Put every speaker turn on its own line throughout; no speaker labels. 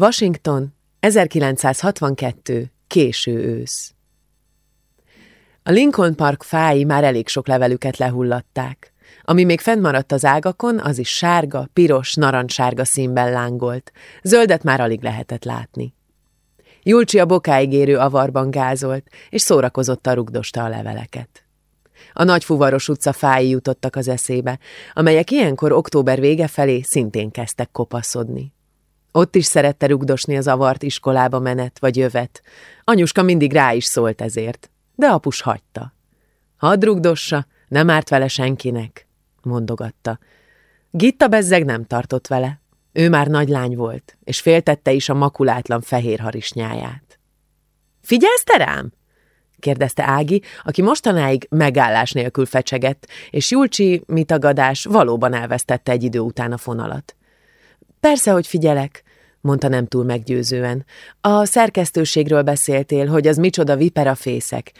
Washington, 1962. Késő ősz. A Lincoln Park fái már elég sok levelüket lehullatták. Ami még fennmaradt az ágakon, az is sárga, piros, narancssárga színben lángolt. Zöldet már alig lehetett látni. Julcsi a bokáig érő avarban gázolt, és szórakozottan rugdosta a leveleket. A nagyfuvaros utca fái jutottak az eszébe, amelyek ilyenkor október vége felé szintén kezdtek kopaszodni. Ott is szerette rugdosni az avart iskolába menet vagy jövet. Anyuska mindig rá is szólt ezért, de apus hagyta. Hadd rugdossa, nem árt vele senkinek, mondogatta. Gitta bezzeg nem tartott vele. Ő már nagy lány volt, és féltette is a makulátlan fehér harisnyáját. Figyelsz te rám? kérdezte Ági, aki mostanáig megállás nélkül fecsegett, és Julcsi, mitagadás, valóban elvesztette egy idő után a fonalat. Persze, hogy figyelek, mondta nem túl meggyőzően. A szerkesztőségről beszéltél, hogy az micsoda viperafészek.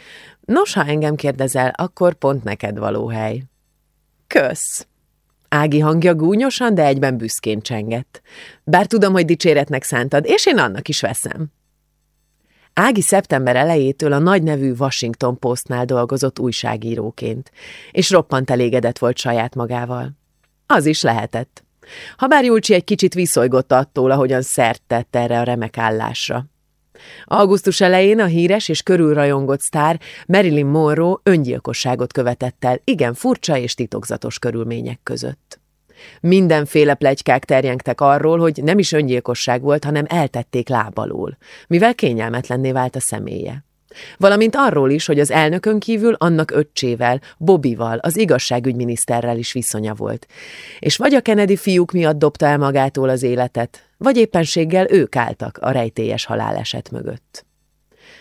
Nos, ha engem kérdezel, akkor pont neked való hely. Kösz! Ági hangja gúnyosan, de egyben büszkén csengett. Bár tudom, hogy dicséretnek szántad, és én annak is veszem. Ági szeptember elejétől a nagy nevű Washington Postnál dolgozott újságíróként, és roppant elégedett volt saját magával. Az is lehetett. Habár Julcsi egy kicsit viszolygott attól, ahogyan szert tett erre a remek állásra. Augusztus elején a híres és körülrajongott sztár Marilyn Monroe öngyilkosságot követett el igen furcsa és titokzatos körülmények között. Mindenféle plegykák terjengtek arról, hogy nem is öngyilkosság volt, hanem eltették lábalól, mivel kényelmetlenné vált a személye. Valamint arról is, hogy az elnökön kívül annak öccsével, Bobival, az igazságügyminiszterrel is viszonya volt. És vagy a Kennedy fiúk miatt dobta el magától az életet, vagy éppenséggel ők álltak a rejtélyes haláleset mögött.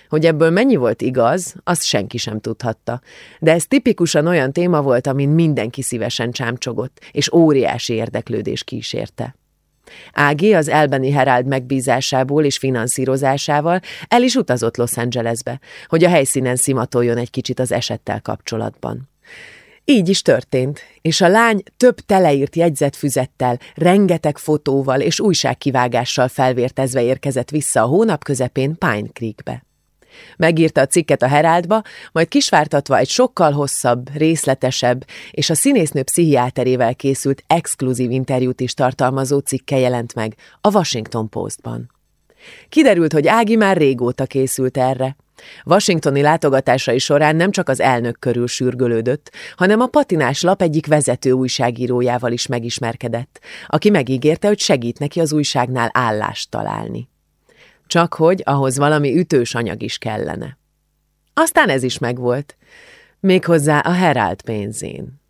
Hogy ebből mennyi volt igaz, azt senki sem tudhatta, de ez tipikusan olyan téma volt, amin mindenki szívesen csámcsogott, és óriási érdeklődés kísérte. Ági az Elbeni Herald megbízásából és finanszírozásával el is utazott Los Angelesbe, hogy a helyszínen szimatoljon egy kicsit az esettel kapcsolatban. Így is történt, és a lány több teleírt jegyzetfüzettel, rengeteg fotóval és újságkivágással felvértezve érkezett vissza a hónap közepén Pine Creekbe. Megírta a cikket a Heraldba, majd kisvártatva egy sokkal hosszabb, részletesebb és a színésznő pszichiáterével készült exkluzív interjút is tartalmazó cikke jelent meg a Washington Postban. Kiderült, hogy Ági már régóta készült erre. Washingtoni látogatásai során nem csak az elnök körül sürgölődött, hanem a patinás lap egyik vezető újságírójával is megismerkedett, aki megígérte, hogy segít neki az újságnál állást találni. Csak hogy ahhoz valami ütős anyag is kellene. Aztán ez is megvolt. Méghozzá a Herald pénzén.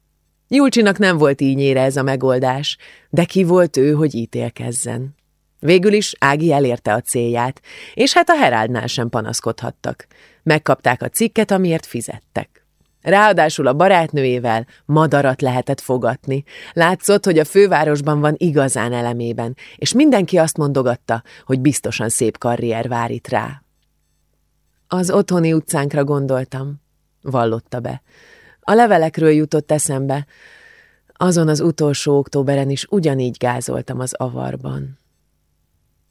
Julcsinak nem volt ínyére ez a megoldás, de ki volt ő, hogy ítélkezzen. Végül is Ági elérte a célját, és hát a Heraldnál sem panaszkodhattak. Megkapták a cikket, amiért fizettek. Ráadásul a barátnőjével madarat lehetett fogatni. Látszott, hogy a fővárosban van igazán elemében, és mindenki azt mondogatta, hogy biztosan szép karrier vár itt rá. Az otthoni utcánkra gondoltam, vallotta be. A levelekről jutott eszembe. Azon az utolsó októberen is ugyanígy gázoltam az avarban.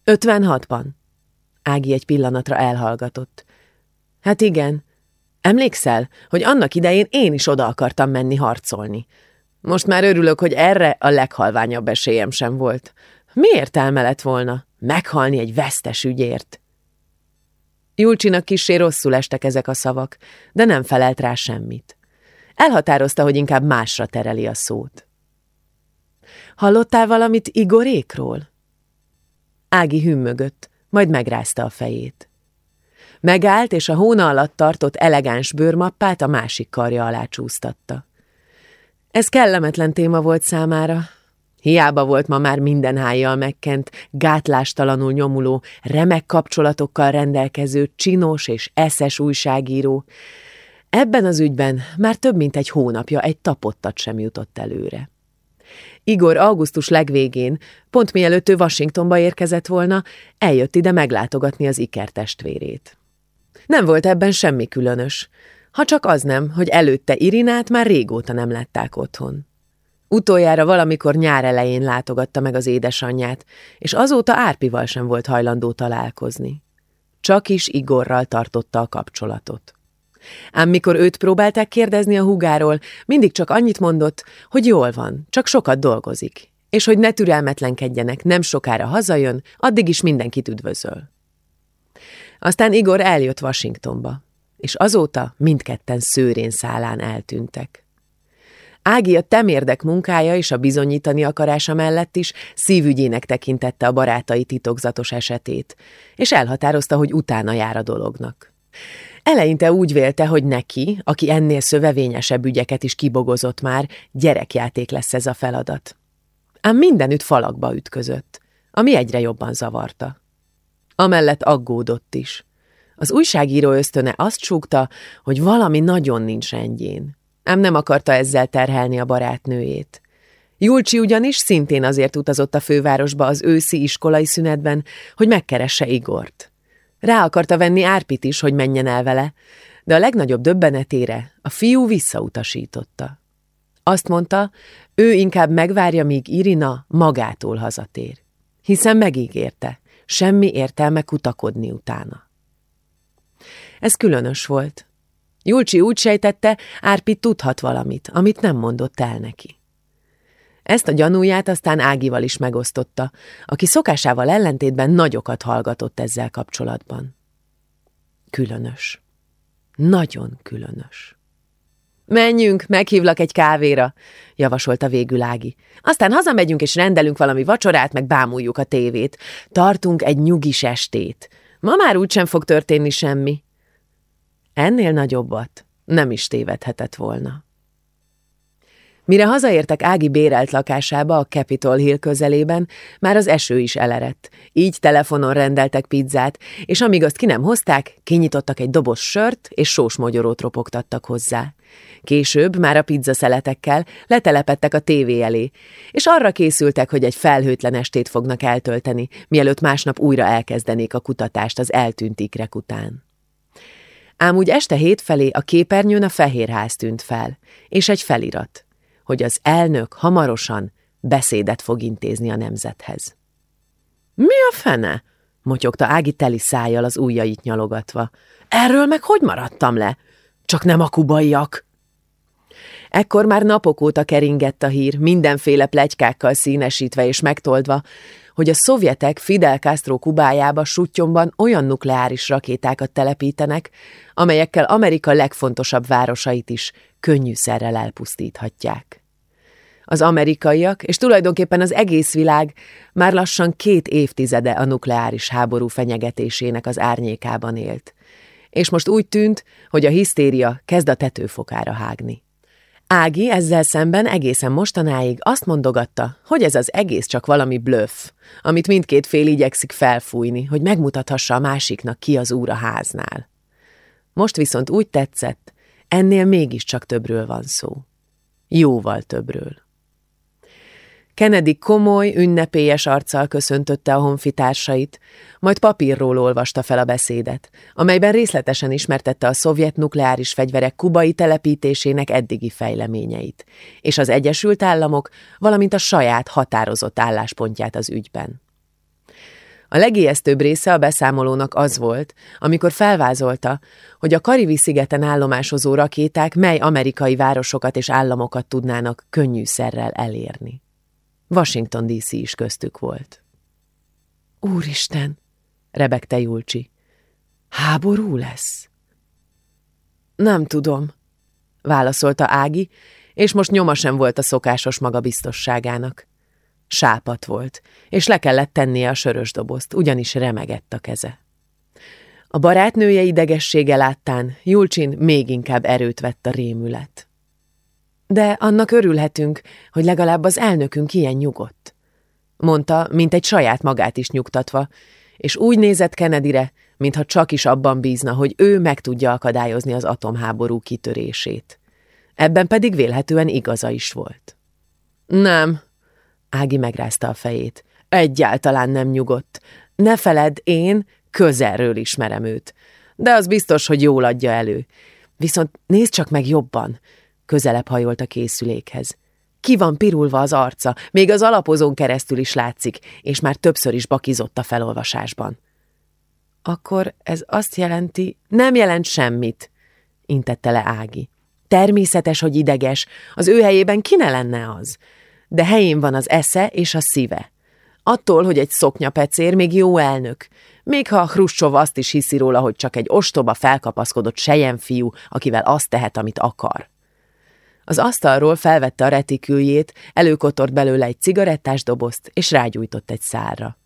56-ban. Ági egy pillanatra elhallgatott. Hát igen, Emlékszel, hogy annak idején én is oda akartam menni harcolni? Most már örülök, hogy erre a leghalványabb esélyem sem volt. Mi értelme lett volna? Meghalni egy vesztes ügyért. Julcsinak kisé rosszul estek ezek a szavak, de nem felelt rá semmit. Elhatározta, hogy inkább másra tereli a szót. Hallottál valamit Igorékról? Ági hümmögött, majd megrázta a fejét. Megállt, és a hóna alatt tartott elegáns bőrmappát a másik karja alá csúsztatta. Ez kellemetlen téma volt számára. Hiába volt ma már minden hájjal megkent, gátlástalanul nyomuló, remek kapcsolatokkal rendelkező, csinos és eszes újságíró. Ebben az ügyben már több mint egy hónapja egy tapottat sem jutott előre. Igor augusztus legvégén, pont mielőtt ő Washingtonba érkezett volna, eljött ide meglátogatni az ikertestvérét. Nem volt ebben semmi különös, ha csak az nem, hogy előtte Irinát már régóta nem látták otthon. Utoljára valamikor nyár elején látogatta meg az édesanyját, és azóta Árpival sem volt hajlandó találkozni. Csak is Igorral tartotta a kapcsolatot. Ám mikor őt próbálták kérdezni a húgáról, mindig csak annyit mondott, hogy jól van, csak sokat dolgozik, és hogy ne türelmetlenkedjenek, nem sokára hazajön, addig is mindenkit üdvözöl. Aztán Igor eljött Washingtonba, és azóta mindketten szőrén szálán eltűntek. Ági a temérdek munkája és a bizonyítani akarása mellett is szívügyének tekintette a barátai titokzatos esetét, és elhatározta, hogy utána jár a dolognak. Eleinte úgy vélte, hogy neki, aki ennél szövevényesebb ügyeket is kibogozott már, gyerekjáték lesz ez a feladat. Ám mindenütt falakba ütközött, ami egyre jobban zavarta. Amellett aggódott is. Az újságíró ösztöne azt súgta, hogy valami nagyon nincs rendjén. Ám nem akarta ezzel terhelni a barátnőjét. Julcsi ugyanis szintén azért utazott a fővárosba az őszi iskolai szünetben, hogy megkeresse Igort. Rá akarta venni Árpit is, hogy menjen el vele, de a legnagyobb döbbenetére a fiú visszautasította. Azt mondta, ő inkább megvárja, míg Irina magától hazatér. Hiszen megígérte, semmi értelme kutakodni utána. Ez különös volt. Julcsi úgy sejtette, Árpi tudhat valamit, amit nem mondott el neki. Ezt a gyanúját aztán Ágival is megosztotta, aki szokásával ellentétben nagyokat hallgatott ezzel kapcsolatban. Különös. Nagyon különös. Menjünk, meghívlak egy kávéra, javasolta végül Ági. Aztán hazamegyünk és rendelünk valami vacsorát, meg bámuljuk a tévét. Tartunk egy nyugis estét. Ma már úgysem fog történni semmi. Ennél nagyobbat nem is tévedhetett volna. Mire hazaértek Ági bérelt lakásába a Capitol Hill közelében, már az eső is elerett. Így telefonon rendeltek pizzát, és amíg azt ki nem hozták, kinyitottak egy doboz sört, és sós mogyorót ropogtattak hozzá. Később, már a pizzaszeletekkel letelepettek a tévé elé, és arra készültek, hogy egy felhőtlen estét fognak eltölteni, mielőtt másnap újra elkezdenék a kutatást az eltűnt ikrek után. Ám úgy este hét felé a képernyőn a Fehérház tűnt fel, és egy felirat, hogy az elnök hamarosan beszédet fog intézni a nemzethez. Mi a fene? motyogta Ági teli szájjal az ujjait nyalogatva. Erről meg hogy maradtam le? Csak nem a kubaiak. Ekkor már napok óta keringett a hír, mindenféle plegykákkal színesítve és megtoldva, hogy a szovjetek Fidel Castro Kubájába sutyomban olyan nukleáris rakétákat telepítenek, amelyekkel Amerika legfontosabb városait is könnyűszerrel elpusztíthatják. Az amerikaiak, és tulajdonképpen az egész világ már lassan két évtizede a nukleáris háború fenyegetésének az árnyékában élt. És most úgy tűnt, hogy a hisztéria kezd a tetőfokára hágni. Ági ezzel szemben egészen mostanáig azt mondogatta, hogy ez az egész csak valami blöff, amit mindkét fél igyekszik felfújni, hogy megmutathassa a másiknak ki az úr a háznál. Most viszont úgy tetszett, ennél mégiscsak többről van szó. Jóval többről. Kennedy komoly, ünnepélyes arccal köszöntötte a honfitársait, majd papírról olvasta fel a beszédet, amelyben részletesen ismertette a szovjet nukleáris fegyverek kubai telepítésének eddigi fejleményeit, és az Egyesült Államok, valamint a saját határozott álláspontját az ügyben. A legijesztőbb része a beszámolónak az volt, amikor felvázolta, hogy a Karibi-szigeten állomásozó rakéták mely amerikai városokat és államokat tudnának könnyűszerrel elérni. Washington DC is köztük volt. Úristen, rebegte Julcsi. Háború lesz? Nem tudom, válaszolta Ági, és most nyoma sem volt a szokásos magabiztosságának. Sápat volt, és le kellett tennie a sörös dobozt, ugyanis remegett a keze. A barátnője idegessége láttán Julcsin még inkább erőt vett a rémület. De annak örülhetünk, hogy legalább az elnökünk ilyen nyugodt. Mondta, mint egy saját magát is nyugtatva, és úgy nézett Kennedyre, mintha csak is abban bízna, hogy ő meg tudja akadályozni az atomháború kitörését. Ebben pedig vélhetően igaza is volt. Nem, Ági megrázta a fejét. Egyáltalán nem nyugodt. Ne feledd, én közelről ismerem őt. De az biztos, hogy jól adja elő. Viszont nézd csak meg jobban, közelebb hajolt a készülékhez. Ki van pirulva az arca, még az alapozón keresztül is látszik, és már többször is bakizott a felolvasásban. Akkor ez azt jelenti, nem jelent semmit, intette le Ági. Természetes, hogy ideges, az ő helyében ki ne lenne az? De helyén van az esze és a szíve. Attól, hogy egy szoknyapecér még jó elnök, még ha Hruscsov azt is hiszi róla, hogy csak egy ostoba felkapaszkodott sejemfiú, akivel azt tehet, amit akar. Az asztalról felvette a retiküljét, előkotort belőle egy cigarettás dobozt, és rágyújtott egy szárra.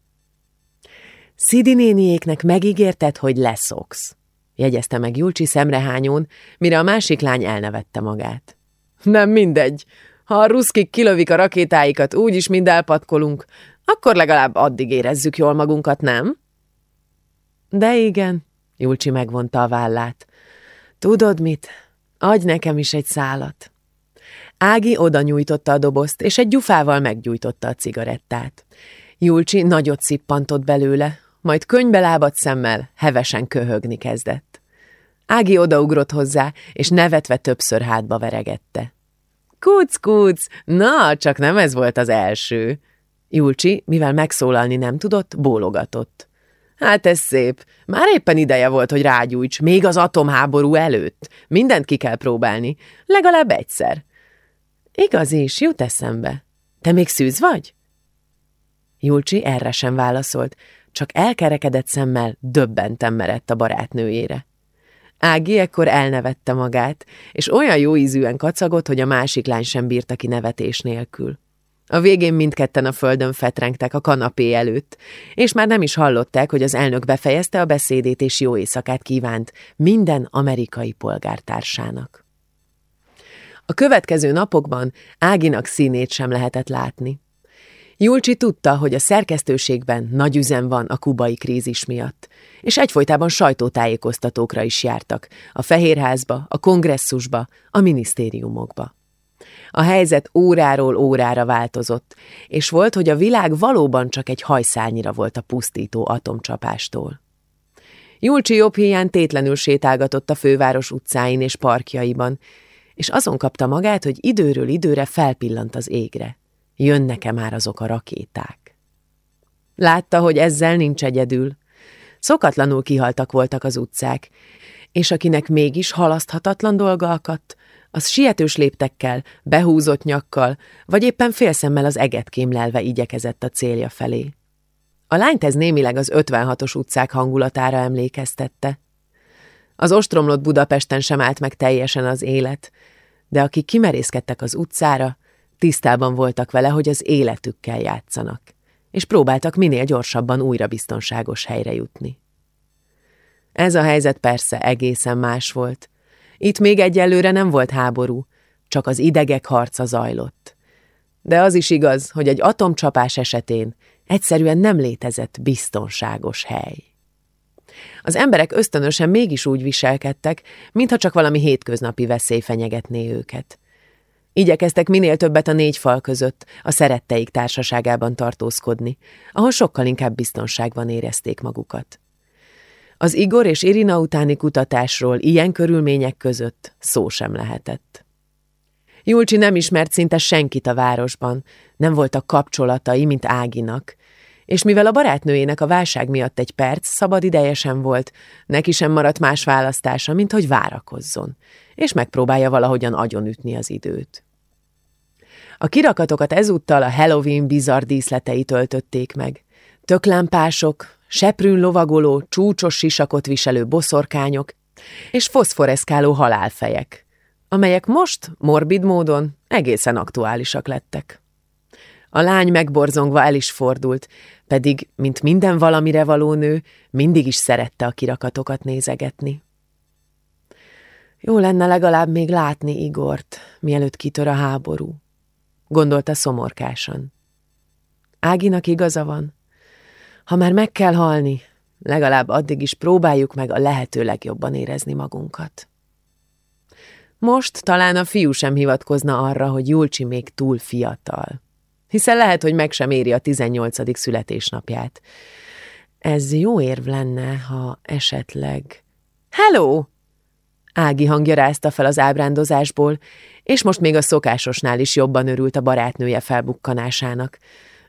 Szidi néniéknek megígérted, hogy leszoksz, jegyezte meg Julcsi szemrehányón, mire a másik lány elnevette magát. Nem mindegy. Ha a ruszkik kilövik a rakétáikat, úgyis mind elpatkolunk, akkor legalább addig érezzük jól magunkat, nem? De igen, Julcsi megvonta a vállát. Tudod mit? Adj nekem is egy szálat. Ági oda nyújtotta a dobozt, és egy gyufával meggyújtotta a cigarettát. Julcsi nagyot szippantott belőle, majd könybe lábadt szemmel hevesen köhögni kezdett. Ági odaugrott hozzá, és nevetve többször hátba veregette. Kuc, kuc, na, csak nem ez volt az első. Julcsi, mivel megszólalni nem tudott, bólogatott. Hát ez szép. Már éppen ideje volt, hogy rágyújts, még az atomháború előtt. Mindent ki kell próbálni. Legalább egyszer. Igaz is, jut eszembe. Te még szűz vagy? Julcsi erre sem válaszolt, csak elkerekedett szemmel döbbenten merett a barátnőjére. Ági ekkor elnevette magát, és olyan jó ízűen kacagott, hogy a másik lány sem bírta ki nevetés nélkül. A végén mindketten a földön fetrengtek a kanapé előtt, és már nem is hallották, hogy az elnök befejezte a beszédét és jó éjszakát kívánt minden amerikai polgártársának. A következő napokban Áginak színét sem lehetett látni. Julcsi tudta, hogy a szerkesztőségben nagy üzem van a kubai krízis miatt, és egyfolytában sajtótájékoztatókra is jártak, a Fehérházba, a kongresszusba, a minisztériumokba. A helyzet óráról órára változott, és volt, hogy a világ valóban csak egy hajszálnyira volt a pusztító atomcsapástól. Julcsi jobb hiány tétlenül sétálgatott a főváros utcáin és parkjaiban, és azon kapta magát, hogy időről időre felpillant az égre. Jönnek-e már azok a rakéták? Látta, hogy ezzel nincs egyedül. Szokatlanul kihaltak voltak az utcák, és akinek mégis halaszthatatlan dolga akadt, az sietős léptekkel, behúzott nyakkal, vagy éppen félszemmel az eget kémlelve igyekezett a célja felé. A lányt ez némileg az 56-os utcák hangulatára emlékeztette. Az ostromlott Budapesten sem állt meg teljesen az élet, de akik kimerészkedtek az utcára, tisztában voltak vele, hogy az életükkel játszanak, és próbáltak minél gyorsabban újra biztonságos helyre jutni. Ez a helyzet persze egészen más volt, itt még egyelőre nem volt háború, csak az idegek harca zajlott. De az is igaz, hogy egy atomcsapás esetén egyszerűen nem létezett biztonságos hely. Az emberek ösztönösen mégis úgy viselkedtek, mintha csak valami hétköznapi veszély fenyegetné őket. Igyekeztek minél többet a négy fal között, a szeretteik társaságában tartózkodni, ahol sokkal inkább biztonságban érezték magukat. Az Igor és Irina utáni kutatásról ilyen körülmények között szó sem lehetett. Julcsi nem ismert szinte senkit a városban, nem voltak kapcsolatai, mint Áginak, és mivel a barátnőjének a válság miatt egy perc szabad ideje sem volt, neki sem maradt más választása, mint hogy várakozzon, és megpróbálja valahogyan agyonütni az időt. A kirakatokat ezúttal a Halloween bizarr díszletei töltötték meg. Töklámpások, seprűn lovagoló, csúcsos sisakot viselő boszorkányok és foszforeszkáló halálfejek, amelyek most, morbid módon, egészen aktuálisak lettek. A lány megborzongva el is fordult, pedig, mint minden valamire való nő, mindig is szerette a kirakatokat nézegetni. Jó lenne legalább még látni Igort, mielőtt kitör a háború, gondolta szomorkásan. Áginak igaza van. Ha már meg kell halni, legalább addig is próbáljuk meg a lehető legjobban érezni magunkat. Most talán a fiú sem hivatkozna arra, hogy Julcsi még túl fiatal, hiszen lehet, hogy meg sem éri a 18. születésnapját. Ez jó érv lenne, ha esetleg... Hello! Ági hangja rázta fel az ábrándozásból, és most még a szokásosnál is jobban örült a barátnője felbukkanásának.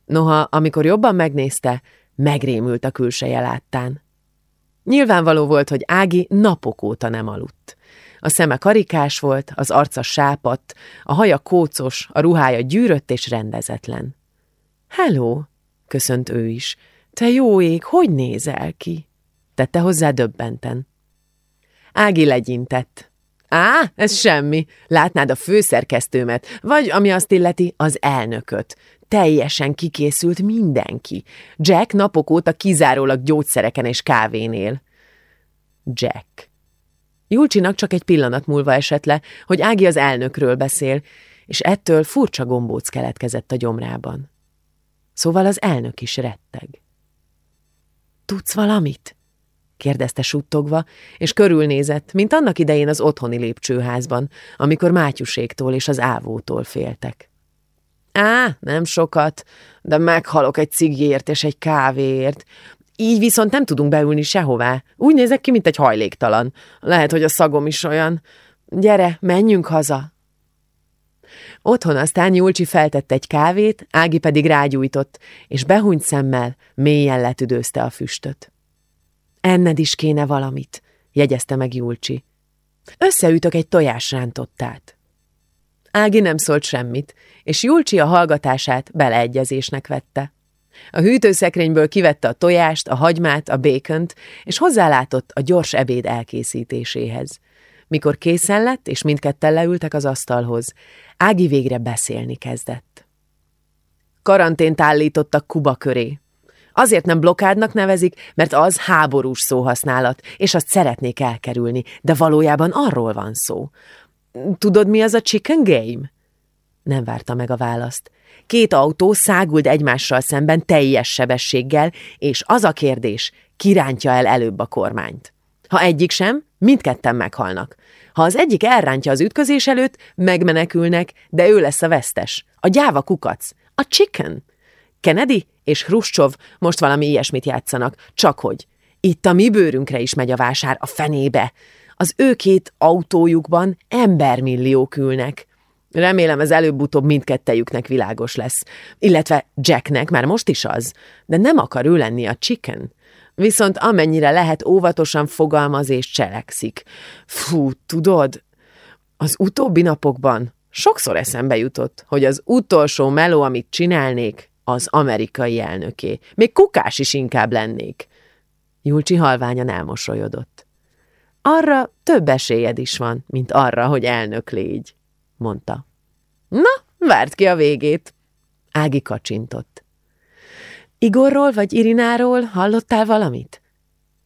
Noha, amikor jobban megnézte, megrémült a külseje láttán. Nyilvánvaló volt, hogy Ági napok óta nem aludt. A szeme karikás volt, az arca sápadt, a haja kócos, a ruhája gyűrött és rendezetlen. Hello, köszönt ő is. Te jó ég, hogy nézel ki? Tette hozzá döbbenten. Ági legyintett. Á, ez semmi. Látnád a főszerkesztőmet, vagy, ami azt illeti, az elnököt. Teljesen kikészült mindenki. Jack napok óta kizárólag gyógyszereken és kávénél. Jack. Julcsinak csak egy pillanat múlva esett le, hogy Ági az elnökről beszél, és ettől furcsa gombóc keletkezett a gyomrában. Szóval az elnök is retteg. Tudsz valamit? kérdezte suttogva, és körülnézett, mint annak idején az otthoni lépcsőházban, amikor Mátyuséktól és az ávótól féltek. Á, nem sokat, de meghalok egy cigért és egy kávéért. Így viszont nem tudunk beülni sehová. Úgy nézek ki, mint egy hajléktalan. Lehet, hogy a szagom is olyan. Gyere, menjünk haza. Otthon aztán Julcsi feltett egy kávét, Ági pedig rágyújtott, és behunyt szemmel mélyen letüdőzte a füstöt. Enned is kéne valamit, jegyezte meg Julcsi. Összeütök egy tojásrántottát. Ági nem szólt semmit, és Julcsi a hallgatását beleegyezésnek vette. A hűtőszekrényből kivette a tojást, a hagymát, a békönt, és hozzálátott a gyors ebéd elkészítéséhez. Mikor készen lett, és mindketten leültek az asztalhoz, Ági végre beszélni kezdett. Karantént állítottak Kuba köré. Azért nem blokádnak nevezik, mert az háborús szóhasználat, és azt szeretnék elkerülni, de valójában arról van szó. Tudod, mi az a chicken game? Nem várta meg a választ. Két autó száguld egymással szemben teljes sebességgel, és az a kérdés, kirántja el előbb a kormányt. Ha egyik sem, mindketten meghalnak. Ha az egyik elrántja az ütközés előtt, megmenekülnek, de ő lesz a vesztes. A gyáva kukac. A chicken. Kennedy és Hruscsov most valami ilyesmit játszanak, csak hogy. Itt a mi bőrünkre is megy a vásár, a fenébe. Az ő két autójukban embermilliók ülnek. Remélem ez előbb-utóbb mindkettejüknek világos lesz. Illetve Jacknek már most is az, de nem akar ő lenni a chicken. Viszont amennyire lehet óvatosan fogalmaz és cselekszik. Fú, tudod, az utóbbi napokban sokszor eszembe jutott, hogy az utolsó meló, amit csinálnék, az amerikai elnöké. Még kukás is inkább lennék. Julcsi halványan elmosolyodott. Arra több esélyed is van, mint arra, hogy elnök légy, mondta. Na, várt ki a végét. Ági kacsintott. Igorról vagy Irináról hallottál valamit?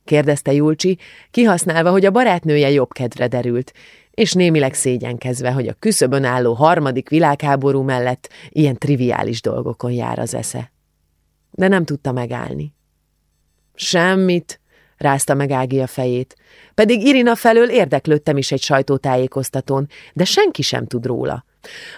kérdezte Julcsi, kihasználva, hogy a barátnője jobb kedre derült, és némileg szégyenkezve, hogy a küszöbön álló harmadik világháború mellett ilyen triviális dolgokon jár az esze. De nem tudta megállni. Semmit, rázta meg Ági a fejét, pedig Irina felől érdeklődtem is egy sajtótájékoztatón, de senki sem tud róla.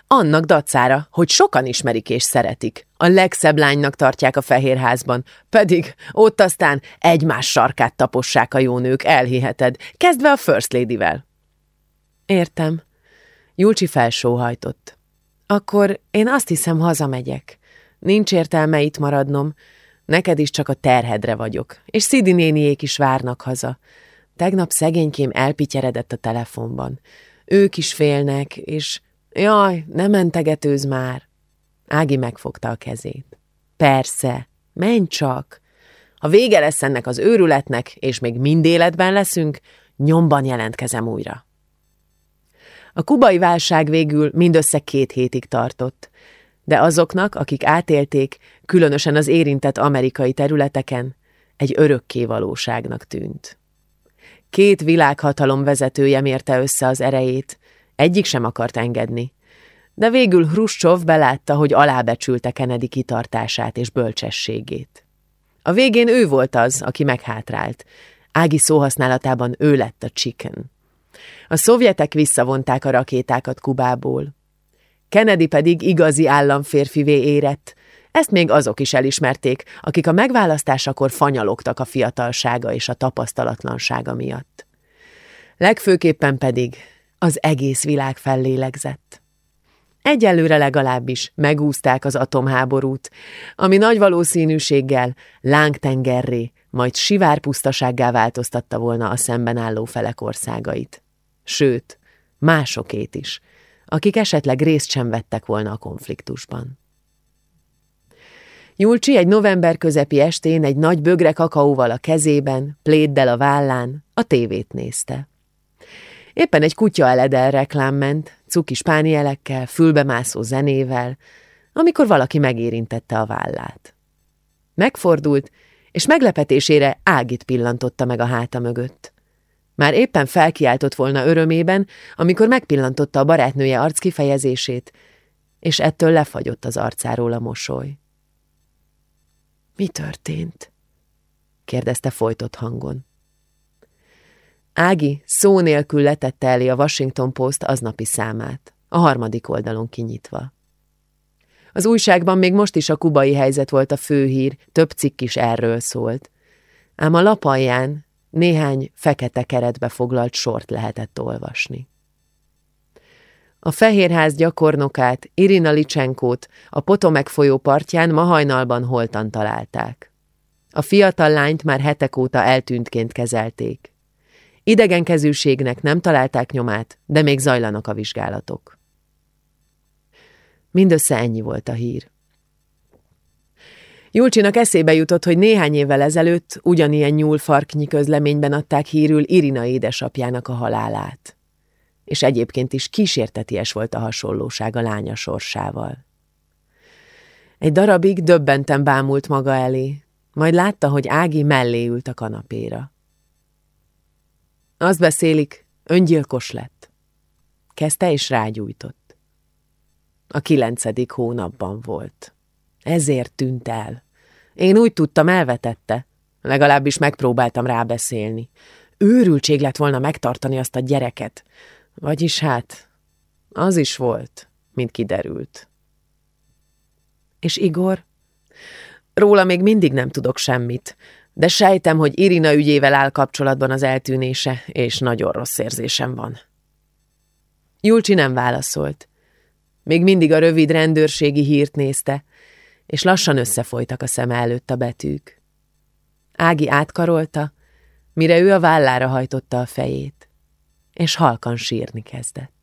Annak dacára, hogy sokan ismerik és szeretik. A legszebb lánynak tartják a fehérházban, pedig ott aztán egymás sarkát tapossák a jó nők, elhiheted, kezdve a First Lady-vel. Értem. Julcsi felsóhajtott. Akkor én azt hiszem, hazamegyek. Nincs értelme itt maradnom. Neked is csak a terhedre vagyok, és Szidi néniék is várnak haza. Tegnap szegénykém elpityeredett a telefonban. Ők is félnek, és jaj, ne mentegetőz már. Ági megfogta a kezét. Persze, menj csak. Ha vége lesz ennek az őrületnek, és még mind életben leszünk, nyomban jelentkezem újra. A kubai válság végül mindössze két hétig tartott, de azoknak, akik átélték, különösen az érintett amerikai területeken, egy örökké valóságnak tűnt. Két világhatalom vezetője mérte össze az erejét, egyik sem akart engedni, de végül Hruscsov belátta, hogy alábecsülte Kennedy kitartását és bölcsességét. A végén ő volt az, aki meghátrált. Ági szóhasználatában ő lett a chicken. A szovjetek visszavonták a rakétákat Kubából. Kennedy pedig igazi államférfivé érett, ezt még azok is elismerték, akik a megválasztásakor fanyalogtak a fiatalsága és a tapasztalatlansága miatt. legfőképpen pedig az egész világ fellélegzett. Egyelőre legalábbis megúzták az atomháborút, ami nagy valószínűséggel lángtengerré, majd sivárpusztasággá változtatta volna a szemben álló felek országait. Sőt, másokét is, akik esetleg részt sem vettek volna a konfliktusban. Julcsi egy november közepi estén egy nagy bögre kakaóval a kezében, pléddel a vállán, a tévét nézte. Éppen egy kutya eledel reklám ment, cuki spánielekkel, fülbemászó zenével, amikor valaki megérintette a vállát. Megfordult, és meglepetésére Ágit pillantotta meg a háta mögött. Már éppen felkiáltott volna örömében, amikor megpillantotta a barátnője arckifejezését, és ettől lefagyott az arcáról a mosoly. Mi történt? kérdezte folytott hangon. Ági szó nélkül letette elé a Washington Post aznapi számát, a harmadik oldalon kinyitva. Az újságban még most is a kubai helyzet volt a főhír, több cikk is erről szólt. Ám a lap alján néhány fekete keretbe foglalt sort lehetett olvasni. A Fehérház gyakornokát, Irina Licsenkót a Potomek folyó partján ma hajnalban holtan találták. A fiatal lányt már hetek óta eltűntként kezelték. Idegenkezűségnek nem találták nyomát, de még zajlanak a vizsgálatok. Mindössze ennyi volt a hír. Julcsinak eszébe jutott, hogy néhány évvel ezelőtt ugyanilyen nyúlfarknyi közleményben adták hírül Irina édesapjának a halálát. És egyébként is kísérteties volt a hasonlóság a lánya sorsával. Egy darabig döbbenten bámult maga elé, majd látta, hogy Ági mellé ült a kanapéra. Azt beszélik, öngyilkos lett. Kezdte és rágyújtott. A kilencedik hónapban volt. Ezért tűnt el. Én úgy tudtam, elvetette. Legalábbis megpróbáltam rábeszélni. Őrültség lett volna megtartani azt a gyereket. Vagyis hát, az is volt, mint kiderült. És Igor? Róla még mindig nem tudok semmit, de sejtem, hogy Irina ügyével áll kapcsolatban az eltűnése, és nagyon rossz érzésem van. Julcsi nem válaszolt. Még mindig a rövid rendőrségi hírt nézte, és lassan összefolytak a szeme előtt a betűk. Ági átkarolta, mire ő a vállára hajtotta a fejét, és halkan sírni kezdett.